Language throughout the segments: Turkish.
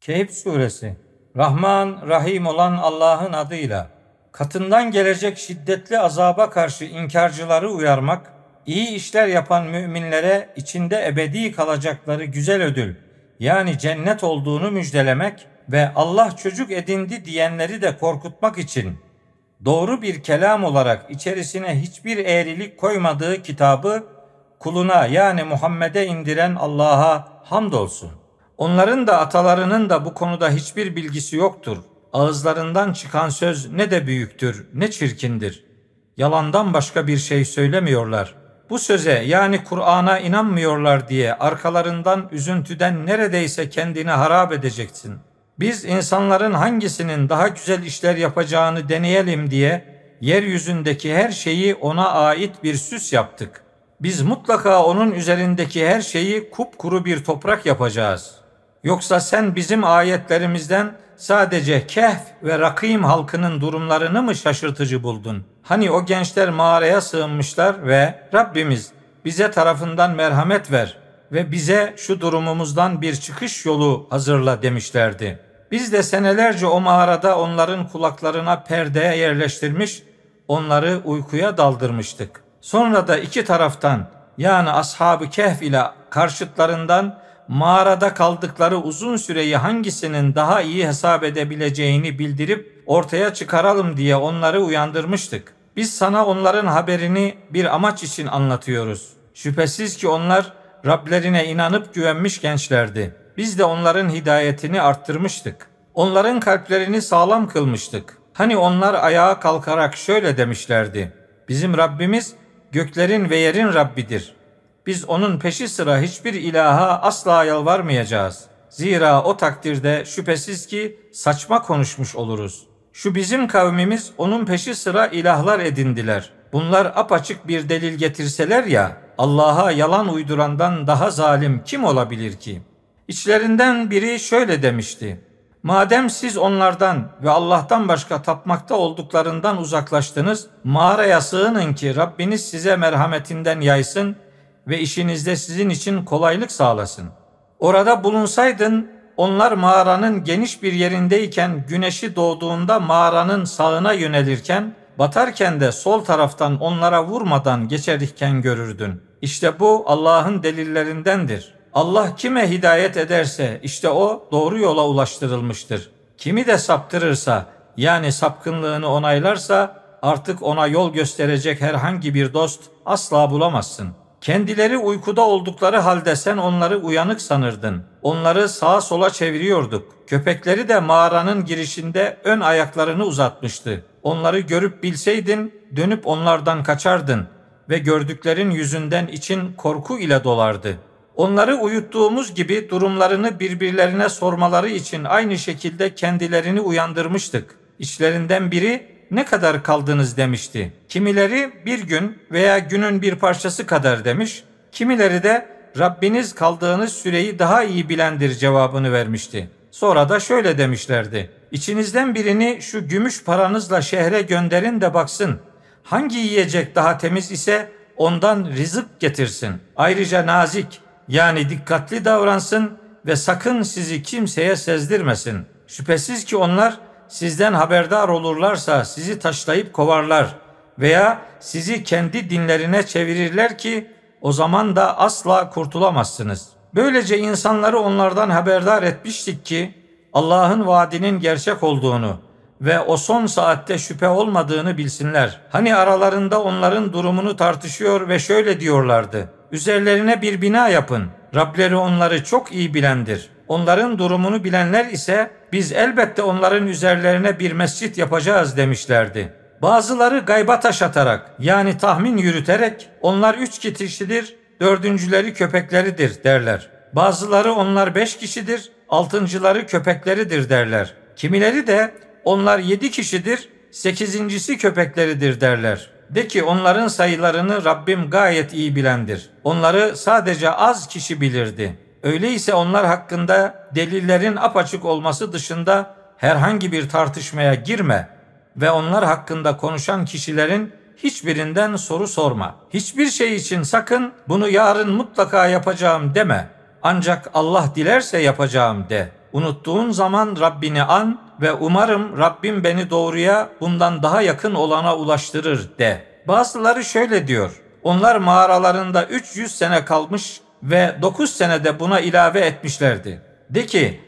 Kehf suresi Rahman, Rahim olan Allah'ın adıyla katından gelecek şiddetli azaba karşı inkarcıları uyarmak, iyi işler yapan müminlere içinde ebedi kalacakları güzel ödül yani cennet olduğunu müjdelemek ve Allah çocuk edindi diyenleri de korkutmak için doğru bir kelam olarak içerisine hiçbir eğrilik koymadığı kitabı kuluna yani Muhammed'e indiren Allah'a hamdolsun. Onların da atalarının da bu konuda hiçbir bilgisi yoktur. Ağızlarından çıkan söz ne de büyüktür, ne çirkindir. Yalandan başka bir şey söylemiyorlar. Bu söze yani Kur'an'a inanmıyorlar diye arkalarından üzüntüden neredeyse kendini harap edeceksin. Biz insanların hangisinin daha güzel işler yapacağını deneyelim diye yeryüzündeki her şeyi ona ait bir süs yaptık. Biz mutlaka onun üzerindeki her şeyi kupkuru bir toprak yapacağız.'' Yoksa sen bizim ayetlerimizden sadece Kehf ve Rakim halkının durumlarını mı şaşırtıcı buldun? Hani o gençler mağaraya sığınmışlar ve Rabbimiz bize tarafından merhamet ver ve bize şu durumumuzdan bir çıkış yolu hazırla demişlerdi. Biz de senelerce o mağarada onların kulaklarına perde yerleştirmiş, onları uykuya daldırmıştık. Sonra da iki taraftan yani ashab-ı kehf ile karşıtlarından mağarada kaldıkları uzun süreyi hangisinin daha iyi hesap edebileceğini bildirip ortaya çıkaralım diye onları uyandırmıştık. Biz sana onların haberini bir amaç için anlatıyoruz. Şüphesiz ki onlar Rablerine inanıp güvenmiş gençlerdi. Biz de onların hidayetini arttırmıştık. Onların kalplerini sağlam kılmıştık. Hani onlar ayağa kalkarak şöyle demişlerdi. Bizim Rabbimiz göklerin ve yerin Rabbidir. Biz onun peşi sıra hiçbir ilaha asla yalvarmayacağız. Zira o takdirde şüphesiz ki saçma konuşmuş oluruz. Şu bizim kavmimiz onun peşi sıra ilahlar edindiler. Bunlar apaçık bir delil getirseler ya, Allah'a yalan uydurandan daha zalim kim olabilir ki? İçlerinden biri şöyle demişti. Madem siz onlardan ve Allah'tan başka tapmakta olduklarından uzaklaştınız, mağaraya sığının ki Rabbiniz size merhametinden yaysın ve işinizde sizin için kolaylık sağlasın. Orada bulunsaydın onlar mağaranın geniş bir yerindeyken güneşi doğduğunda mağaranın sağına yönelirken batarken de sol taraftan onlara vurmadan geçerken görürdün. İşte bu Allah'ın delillerindendir. Allah kime hidayet ederse işte o doğru yola ulaştırılmıştır. Kimi de saptırırsa yani sapkınlığını onaylarsa artık ona yol gösterecek herhangi bir dost asla bulamazsın. Kendileri uykuda oldukları halde sen onları uyanık sanırdın. Onları sağa sola çeviriyorduk. Köpekleri de mağaranın girişinde ön ayaklarını uzatmıştı. Onları görüp bilseydin dönüp onlardan kaçardın ve gördüklerin yüzünden için korku ile dolardı. Onları uyuttuğumuz gibi durumlarını birbirlerine sormaları için aynı şekilde kendilerini uyandırmıştık. İçlerinden biri ne kadar kaldınız demişti. Kimileri bir gün veya günün bir parçası kadar demiş. Kimileri de Rabbiniz kaldığınız süreyi daha iyi bilendir cevabını vermişti. Sonra da şöyle demişlerdi. İçinizden birini şu gümüş paranızla şehre gönderin de baksın. Hangi yiyecek daha temiz ise ondan rızık getirsin. Ayrıca nazik yani dikkatli davransın ve sakın sizi kimseye sezdirmesin. Şüphesiz ki onlar sizden haberdar olurlarsa sizi taşlayıp kovarlar veya sizi kendi dinlerine çevirirler ki o zaman da asla kurtulamazsınız. Böylece insanları onlardan haberdar etmiştik ki Allah'ın vaadinin gerçek olduğunu ve o son saatte şüphe olmadığını bilsinler. Hani aralarında onların durumunu tartışıyor ve şöyle diyorlardı. Üzerlerine bir bina yapın. Rableri onları çok iyi bilendir. Onların durumunu bilenler ise biz elbette onların üzerlerine bir mescit yapacağız demişlerdi. Bazıları gayba taş atarak yani tahmin yürüterek onlar üç kişidir, dördüncüleri köpekleridir derler. Bazıları onlar beş kişidir, altıncıları köpekleridir derler. Kimileri de onlar yedi kişidir, sekizincisi köpekleridir derler. De ki onların sayılarını Rabbim gayet iyi bilendir. Onları sadece az kişi bilirdi.'' Öyleyse onlar hakkında delillerin apaçık olması dışında herhangi bir tartışmaya girme ve onlar hakkında konuşan kişilerin hiçbirinden soru sorma. Hiçbir şey için sakın bunu yarın mutlaka yapacağım deme. Ancak Allah dilerse yapacağım de. Unuttuğun zaman Rabbini an ve umarım Rabbim beni doğruya bundan daha yakın olana ulaştırır de. Bazıları şöyle diyor. Onlar mağaralarında 300 sene kalmış ve 9 senede buna ilave etmişlerdi. De ki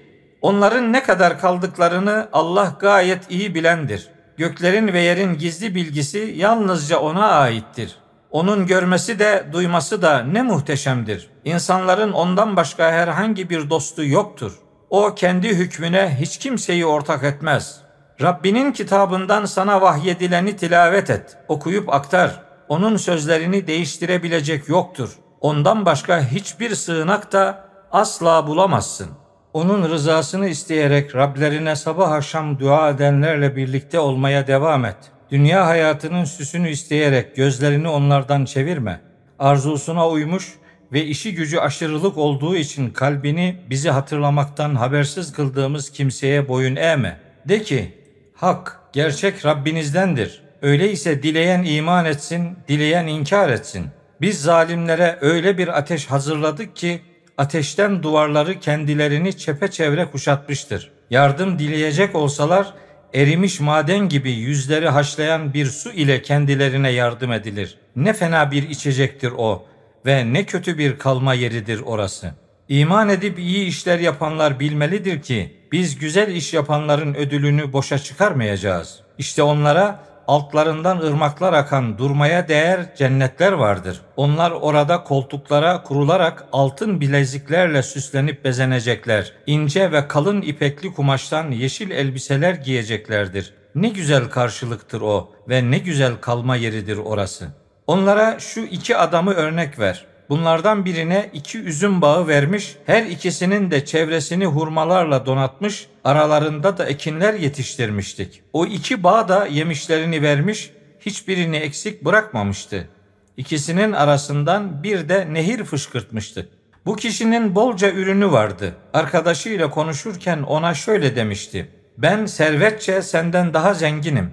onların ne kadar kaldıklarını Allah gayet iyi bilendir. Göklerin ve yerin gizli bilgisi yalnızca ona aittir. Onun görmesi de duyması da ne muhteşemdir. İnsanların ondan başka herhangi bir dostu yoktur. O kendi hükmüne hiç kimseyi ortak etmez. Rabbinin kitabından sana vahyedileni tilavet et, okuyup aktar. Onun sözlerini değiştirebilecek yoktur. Ondan başka hiçbir sığınak da asla bulamazsın. Onun rızasını isteyerek Rablerine sabah akşam dua edenlerle birlikte olmaya devam et. Dünya hayatının süsünü isteyerek gözlerini onlardan çevirme. Arzusuna uymuş ve işi gücü aşırılık olduğu için kalbini bizi hatırlamaktan habersiz kıldığımız kimseye boyun eğme. De ki, hak, gerçek Rabbinizdendir. Öyleyse dileyen iman etsin, dileyen inkar etsin. Biz zalimlere öyle bir ateş hazırladık ki, ateşten duvarları kendilerini çepeçevre kuşatmıştır. Yardım dileyecek olsalar, erimiş maden gibi yüzleri haşlayan bir su ile kendilerine yardım edilir. Ne fena bir içecektir o ve ne kötü bir kalma yeridir orası. İman edip iyi işler yapanlar bilmelidir ki biz güzel iş yapanların ödülünü boşa çıkarmayacağız. İşte onlara altlarından ırmaklar akan durmaya değer cennetler vardır. Onlar orada koltuklara kurularak altın bileziklerle süslenip bezenecekler. İnce ve kalın ipekli kumaştan yeşil elbiseler giyeceklerdir. Ne güzel karşılıktır o ve ne güzel kalma yeridir orası. Onlara şu iki adamı örnek ver. Bunlardan birine iki üzüm bağı vermiş, her ikisinin de çevresini hurmalarla donatmış, aralarında da ekinler yetiştirmiştik. O iki bağ da yemişlerini vermiş, hiçbirini eksik bırakmamıştı. İkisinin arasından bir de nehir fışkırtmıştı. Bu kişinin bolca ürünü vardı. Arkadaşıyla konuşurken ona şöyle demişti. Ben servetçe senden daha zenginim.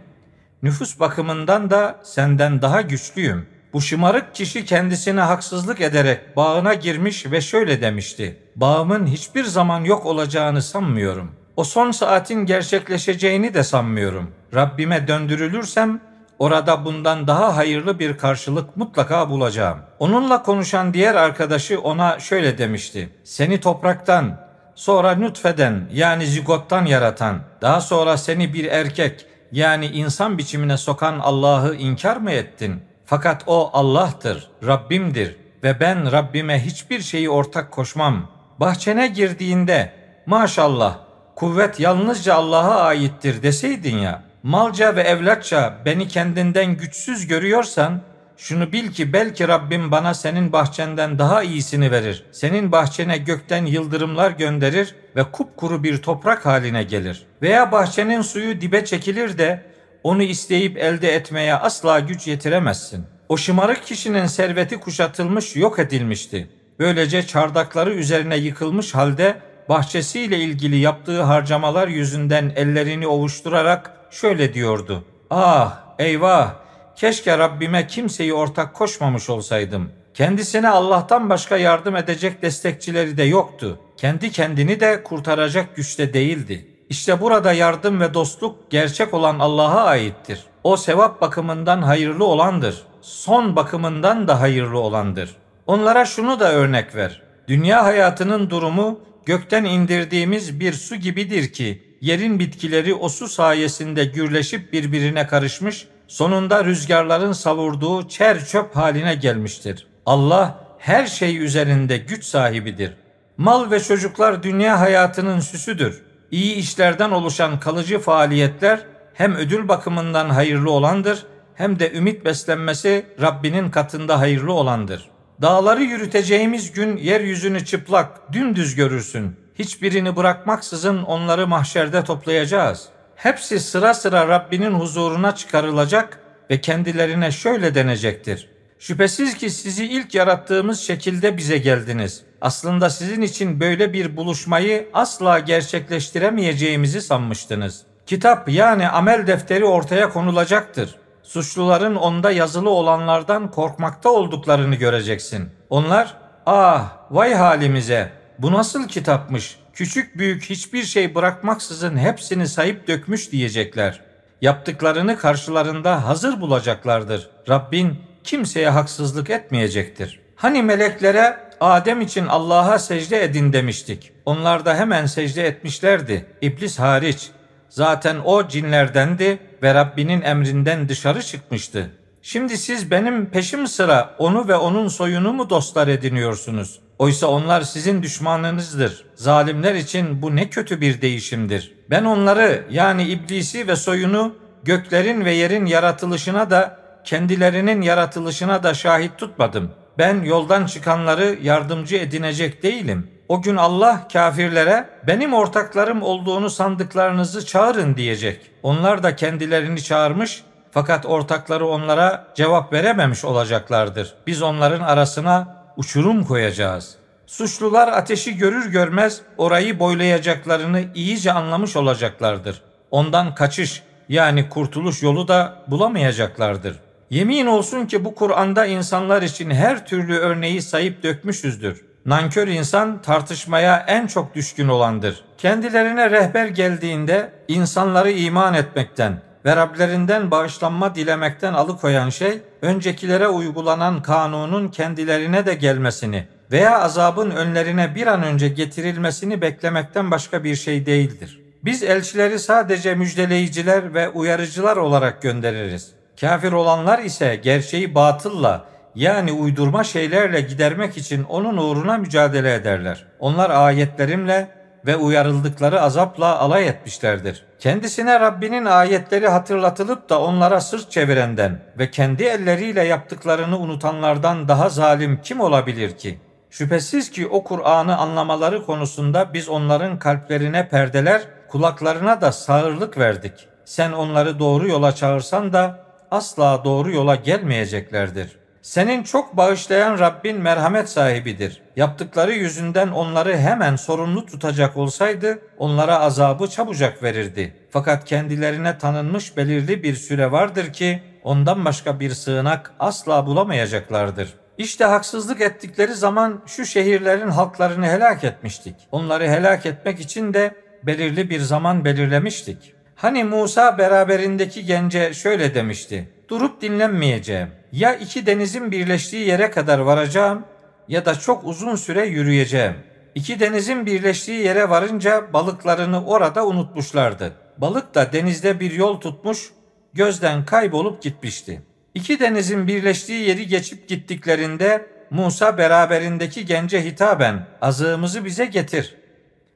Nüfus bakımından da senden daha güçlüyüm.'' Bu şımarık kişi kendisine haksızlık ederek bağına girmiş ve şöyle demişti. Bağımın hiçbir zaman yok olacağını sanmıyorum. O son saatin gerçekleşeceğini de sanmıyorum. Rabbime döndürülürsem orada bundan daha hayırlı bir karşılık mutlaka bulacağım. Onunla konuşan diğer arkadaşı ona şöyle demişti. Seni topraktan, sonra nutfeden yani zigottan yaratan, daha sonra seni bir erkek yani insan biçimine sokan Allah'ı inkar mı ettin? Fakat o Allah'tır, Rabbimdir ve ben Rabbime hiçbir şeyi ortak koşmam. Bahçene girdiğinde maşallah kuvvet yalnızca Allah'a aittir deseydin ya, malca ve evlatça beni kendinden güçsüz görüyorsan, şunu bil ki belki Rabbim bana senin bahçenden daha iyisini verir. Senin bahçene gökten yıldırımlar gönderir ve kupkuru bir toprak haline gelir. Veya bahçenin suyu dibe çekilir de onu isteyip elde etmeye asla güç yetiremezsin. O şımarık kişinin serveti kuşatılmış, yok edilmişti. Böylece çardakları üzerine yıkılmış halde bahçesiyle ilgili yaptığı harcamalar yüzünden ellerini ovuşturarak şöyle diyordu. Ah eyvah keşke Rabbime kimseyi ortak koşmamış olsaydım. Kendisine Allah'tan başka yardım edecek destekçileri de yoktu. Kendi kendini de kurtaracak güçte değildi. İşte burada yardım ve dostluk gerçek olan Allah'a aittir. O sevap bakımından hayırlı olandır. Son bakımından da hayırlı olandır. Onlara şunu da örnek ver. Dünya hayatının durumu gökten indirdiğimiz bir su gibidir ki yerin bitkileri o su sayesinde gürleşip birbirine karışmış, sonunda rüzgarların savurduğu çer çöp haline gelmiştir. Allah her şey üzerinde güç sahibidir. Mal ve çocuklar dünya hayatının süsüdür iyi işlerden oluşan kalıcı faaliyetler hem ödül bakımından hayırlı olandır hem de ümit beslenmesi Rabbinin katında hayırlı olandır. Dağları yürüteceğimiz gün yeryüzünü çıplak, dümdüz görürsün. Hiçbirini bırakmaksızın onları mahşerde toplayacağız. Hepsi sıra sıra Rabbinin huzuruna çıkarılacak ve kendilerine şöyle denecektir. Şüphesiz ki sizi ilk yarattığımız şekilde bize geldiniz. Aslında sizin için böyle bir buluşmayı asla gerçekleştiremeyeceğimizi sanmıştınız. Kitap yani amel defteri ortaya konulacaktır. Suçluların onda yazılı olanlardan korkmakta olduklarını göreceksin. Onlar, ah vay halimize bu nasıl kitapmış, küçük büyük hiçbir şey bırakmaksızın hepsini sayıp dökmüş diyecekler. Yaptıklarını karşılarında hazır bulacaklardır. Rabbin kimseye haksızlık etmeyecektir. Hani meleklere Adem için Allah'a secde edin demiştik. Onlar da hemen secde etmişlerdi. İblis hariç. Zaten o cinlerdendi ve Rabbinin emrinden dışarı çıkmıştı. Şimdi siz benim peşim sıra onu ve onun soyunu mu dostlar ediniyorsunuz? Oysa onlar sizin düşmanınızdır. Zalimler için bu ne kötü bir değişimdir. Ben onları yani iblisi ve soyunu göklerin ve yerin yaratılışına da kendilerinin yaratılışına da şahit tutmadım. Ben yoldan çıkanları yardımcı edinecek değilim. O gün Allah kafirlere benim ortaklarım olduğunu sandıklarınızı çağırın diyecek. Onlar da kendilerini çağırmış fakat ortakları onlara cevap verememiş olacaklardır. Biz onların arasına uçurum koyacağız. Suçlular ateşi görür görmez orayı boylayacaklarını iyice anlamış olacaklardır. Ondan kaçış yani kurtuluş yolu da bulamayacaklardır. Yemin olsun ki bu Kur'an'da insanlar için her türlü örneği sayıp dökmüşüzdür. Nankör insan tartışmaya en çok düşkün olandır. Kendilerine rehber geldiğinde insanları iman etmekten, ve Rablerinden bağışlanma dilemekten alıkoyan şey, öncekilere uygulanan kanunun kendilerine de gelmesini veya azabın önlerine bir an önce getirilmesini beklemekten başka bir şey değildir. Biz elçileri sadece müjdeleyiciler ve uyarıcılar olarak göndeririz. Kafir olanlar ise gerçeği batılla yani uydurma şeylerle gidermek için onun uğruna mücadele ederler. Onlar ayetlerimle ve uyarıldıkları azapla alay etmişlerdir. Kendisine Rabbinin ayetleri hatırlatılıp da onlara sırt çevirenden ve kendi elleriyle yaptıklarını unutanlardan daha zalim kim olabilir ki? Şüphesiz ki o Kur'an'ı anlamaları konusunda biz onların kalplerine perdeler, kulaklarına da sağırlık verdik. Sen onları doğru yola çağırsan da asla doğru yola gelmeyeceklerdir. Senin çok bağışlayan Rabbin merhamet sahibidir. Yaptıkları yüzünden onları hemen sorumlu tutacak olsaydı onlara azabı çabucak verirdi. Fakat kendilerine tanınmış belirli bir süre vardır ki ondan başka bir sığınak asla bulamayacaklardır. İşte haksızlık ettikleri zaman şu şehirlerin halklarını helak etmiştik. Onları helak etmek için de belirli bir zaman belirlemiştik. Hani Musa beraberindeki gence şöyle demişti. Durup dinlenmeyeceğim. Ya iki denizin birleştiği yere kadar varacağım ya da çok uzun süre yürüyeceğim. İki denizin birleştiği yere varınca balıklarını orada unutmuşlardı. Balık da denizde bir yol tutmuş, gözden kaybolup gitmişti. İki denizin birleştiği yeri geçip gittiklerinde Musa beraberindeki gence hitaben azığımızı bize getir.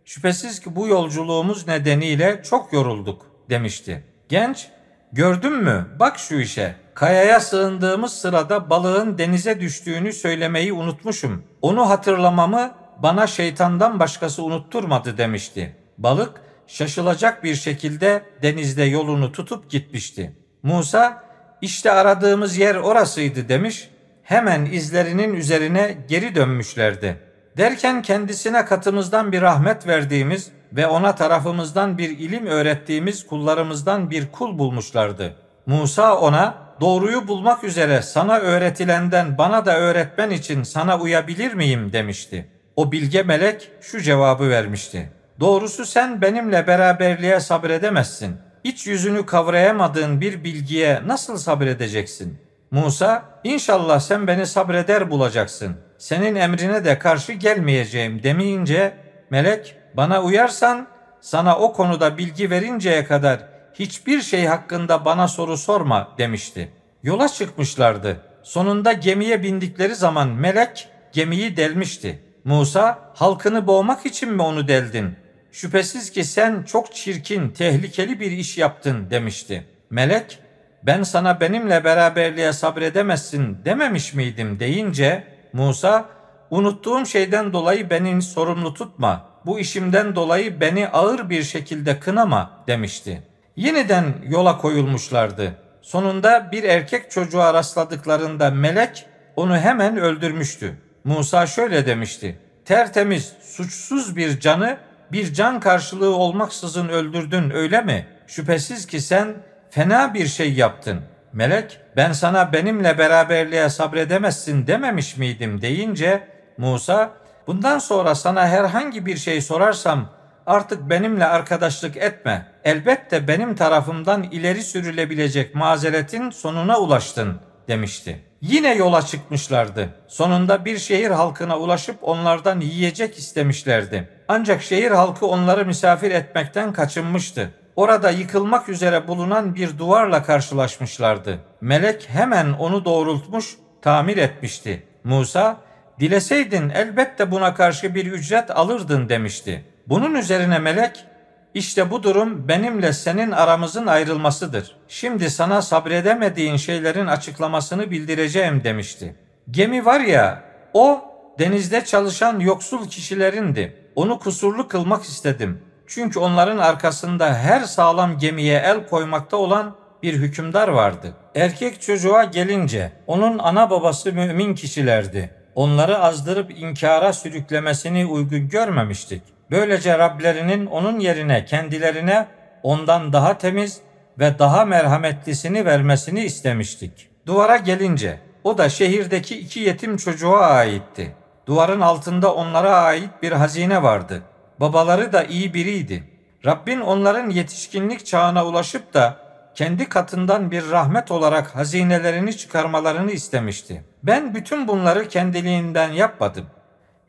Şüphesiz ki bu yolculuğumuz nedeniyle çok yorulduk demişti. Genç gördün mü bak şu işe kayaya sığındığımız sırada balığın denize düştüğünü söylemeyi unutmuşum. Onu hatırlamamı bana şeytandan başkası unutturmadı demişti. Balık şaşılacak bir şekilde denizde yolunu tutup gitmişti. Musa işte aradığımız yer orasıydı demiş. Hemen izlerinin üzerine geri dönmüşlerdi. Derken kendisine katımızdan bir rahmet verdiğimiz ve ona tarafımızdan bir ilim öğrettiğimiz kullarımızdan bir kul bulmuşlardı. Musa ona doğruyu bulmak üzere sana öğretilenden bana da öğretmen için sana uyabilir miyim demişti. O bilge melek şu cevabı vermişti. Doğrusu sen benimle beraberliğe sabredemezsin. İç yüzünü kavrayamadığın bir bilgiye nasıl sabredeceksin? Musa, inşallah sen beni sabreder bulacaksın. Senin emrine de karşı gelmeyeceğim demeyince melek bana uyarsan sana o konuda bilgi verinceye kadar hiçbir şey hakkında bana soru sorma demişti. Yola çıkmışlardı. Sonunda gemiye bindikleri zaman melek gemiyi delmişti. Musa halkını boğmak için mi onu deldin? Şüphesiz ki sen çok çirkin, tehlikeli bir iş yaptın demişti. Melek ben sana benimle beraberliğe sabredemezsin dememiş miydim deyince Musa unuttuğum şeyden dolayı beni sorumlu tutma. Bu işimden dolayı beni ağır bir şekilde kınama demişti. Yeniden yola koyulmuşlardı. Sonunda bir erkek çocuğa rastladıklarında melek onu hemen öldürmüştü. Musa şöyle demişti. Tertemiz, suçsuz bir canı bir can karşılığı olmaksızın öldürdün öyle mi? Şüphesiz ki sen fena bir şey yaptın. Melek ben sana benimle beraberliğe sabredemezsin dememiş miydim deyince Musa bundan sonra sana herhangi bir şey sorarsam artık benimle arkadaşlık etme. Elbette benim tarafımdan ileri sürülebilecek mazeretin sonuna ulaştın demişti. Yine yola çıkmışlardı. Sonunda bir şehir halkına ulaşıp onlardan yiyecek istemişlerdi. Ancak şehir halkı onları misafir etmekten kaçınmıştı. Orada yıkılmak üzere bulunan bir duvarla karşılaşmışlardı. Melek hemen onu doğrultmuş, tamir etmişti. Musa, dileseydin elbette buna karşı bir ücret alırdın demişti. Bunun üzerine melek, işte bu durum benimle senin aramızın ayrılmasıdır. Şimdi sana sabredemediğin şeylerin açıklamasını bildireceğim demişti. Gemi var ya, o denizde çalışan yoksul kişilerindi. Onu kusurlu kılmak istedim. Çünkü onların arkasında her sağlam gemiye el koymakta olan bir hükümdar vardı. Erkek çocuğa gelince onun ana babası mümin kişilerdi. Onları azdırıp inkara sürüklemesini uygun görmemiştik. Böylece Rablerinin onun yerine kendilerine ondan daha temiz ve daha merhametlisini vermesini istemiştik. Duvara gelince o da şehirdeki iki yetim çocuğa aitti. Duvarın altında onlara ait bir hazine vardı. Babaları da iyi biriydi. Rabbin onların yetişkinlik çağına ulaşıp da kendi katından bir rahmet olarak hazinelerini çıkarmalarını istemişti. Ben bütün bunları kendiliğinden yapmadım.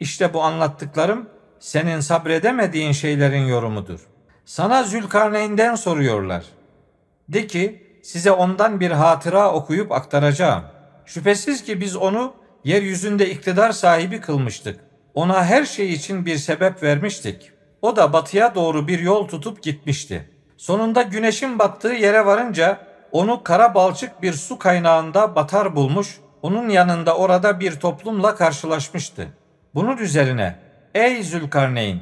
İşte bu anlattıklarım senin sabredemediğin şeylerin yorumudur. Sana Zülkarneyn'den soruyorlar. De ki size ondan bir hatıra okuyup aktaracağım. Şüphesiz ki biz onu yeryüzünde iktidar sahibi kılmıştık. Ona her şey için bir sebep vermiştik. O da batıya doğru bir yol tutup gitmişti. Sonunda güneşin battığı yere varınca onu kara balçık bir su kaynağında batar bulmuş, onun yanında orada bir toplumla karşılaşmıştı. Bunun üzerine ey Zülkarneyn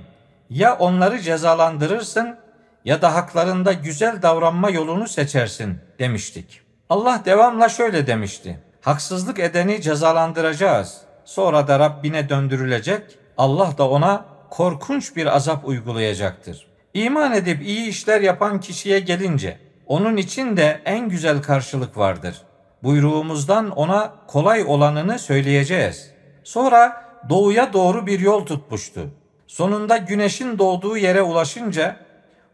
ya onları cezalandırırsın ya da haklarında güzel davranma yolunu seçersin demiştik. Allah devamla şöyle demişti. Haksızlık edeni cezalandıracağız. Sonra da Rabbine döndürülecek. Allah da ona korkunç bir azap uygulayacaktır. İman edip iyi işler yapan kişiye gelince onun için de en güzel karşılık vardır. Buyruğumuzdan ona kolay olanını söyleyeceğiz. Sonra doğuya doğru bir yol tutmuştu. Sonunda güneşin doğduğu yere ulaşınca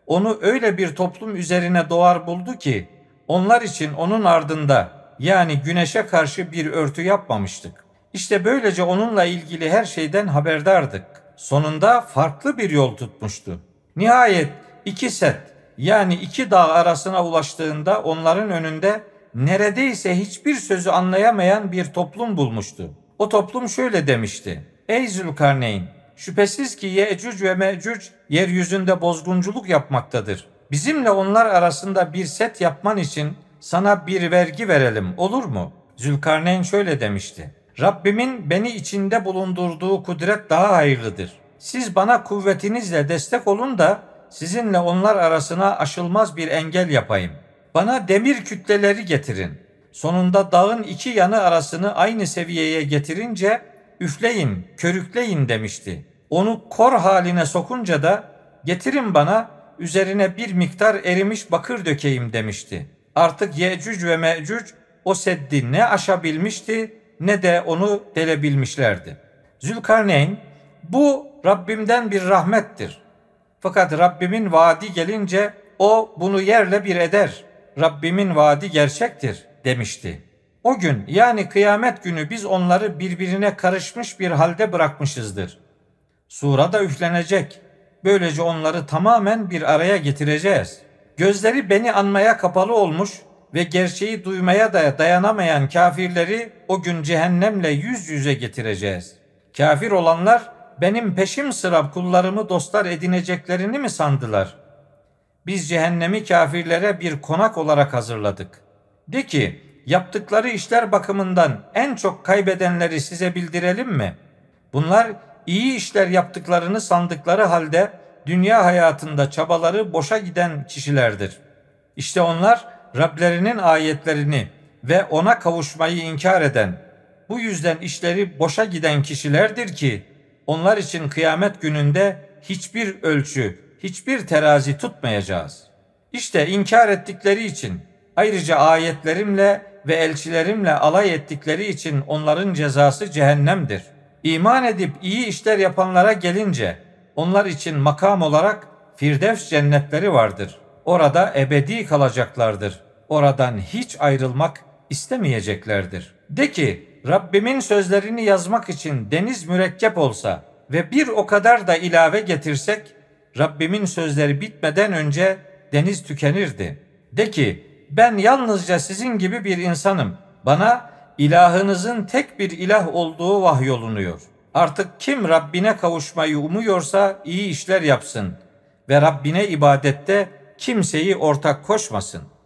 onu öyle bir toplum üzerine doğar buldu ki onlar için onun ardında yani güneşe karşı bir örtü yapmamıştık. İşte böylece onunla ilgili her şeyden haberdardık. Sonunda farklı bir yol tutmuştu. Nihayet iki set yani iki dağ arasına ulaştığında onların önünde neredeyse hiçbir sözü anlayamayan bir toplum bulmuştu. O toplum şöyle demişti. Ey Zülkarneyn! Şüphesiz ki Yecüc ve Mecüc yeryüzünde bozgunculuk yapmaktadır. Bizimle onlar arasında bir set yapman için sana bir vergi verelim olur mu? Zülkarneyn şöyle demişti. Rabbimin beni içinde bulundurduğu kudret daha hayırlıdır. Siz bana kuvvetinizle destek olun da sizinle onlar arasına aşılmaz bir engel yapayım. Bana demir kütleleri getirin. Sonunda dağın iki yanı arasını aynı seviyeye getirince üfleyin, körükleyin demişti. Onu kor haline sokunca da getirin bana üzerine bir miktar erimiş bakır dökeyim demişti. Artık Yecüc ve Mecüc o seddi ne aşabilmişti ne de onu delebilmişlerdi. Zülkarneyn bu Rabbimden bir rahmettir. Fakat Rabbimin vaadi gelince o bunu yerle bir eder. Rabbimin vaadi gerçektir demişti. O gün yani kıyamet günü biz onları birbirine karışmış bir halde bırakmışızdır. Sura da üflenecek. Böylece onları tamamen bir araya getireceğiz. Gözleri beni anmaya kapalı olmuş ve gerçeği duymaya da dayanamayan kafirleri o gün cehennemle yüz yüze getireceğiz. Kafir olanlar benim peşim sıra kullarımı dostlar edineceklerini mi sandılar? Biz cehennemi kafirlere bir konak olarak hazırladık. De ki, yaptıkları işler bakımından en çok kaybedenleri size bildirelim mi? Bunlar iyi işler yaptıklarını sandıkları halde dünya hayatında çabaları boşa giden kişilerdir. İşte onlar Rablerinin ayetlerini ve ona kavuşmayı inkar eden, bu yüzden işleri boşa giden kişilerdir ki onlar için kıyamet gününde hiçbir ölçü, hiçbir terazi tutmayacağız. İşte inkar ettikleri için ayrıca ayetlerimle ve elçilerimle alay ettikleri için onların cezası cehennemdir. İman edip iyi işler yapanlara gelince onlar için makam olarak Firdevs cennetleri vardır. Orada ebedi kalacaklardır. Oradan hiç ayrılmak istemeyeceklerdir. De ki Rabbimin sözlerini yazmak için deniz mürekkep olsa ve bir o kadar da ilave getirsek Rabbimin sözleri bitmeden önce deniz tükenirdi. De ki ben yalnızca sizin gibi bir insanım. Bana ilahınızın tek bir ilah olduğu vahyolunuyor. Artık kim Rabbine kavuşmayı umuyorsa iyi işler yapsın ve Rabbine ibadette kimseyi ortak koşmasın.''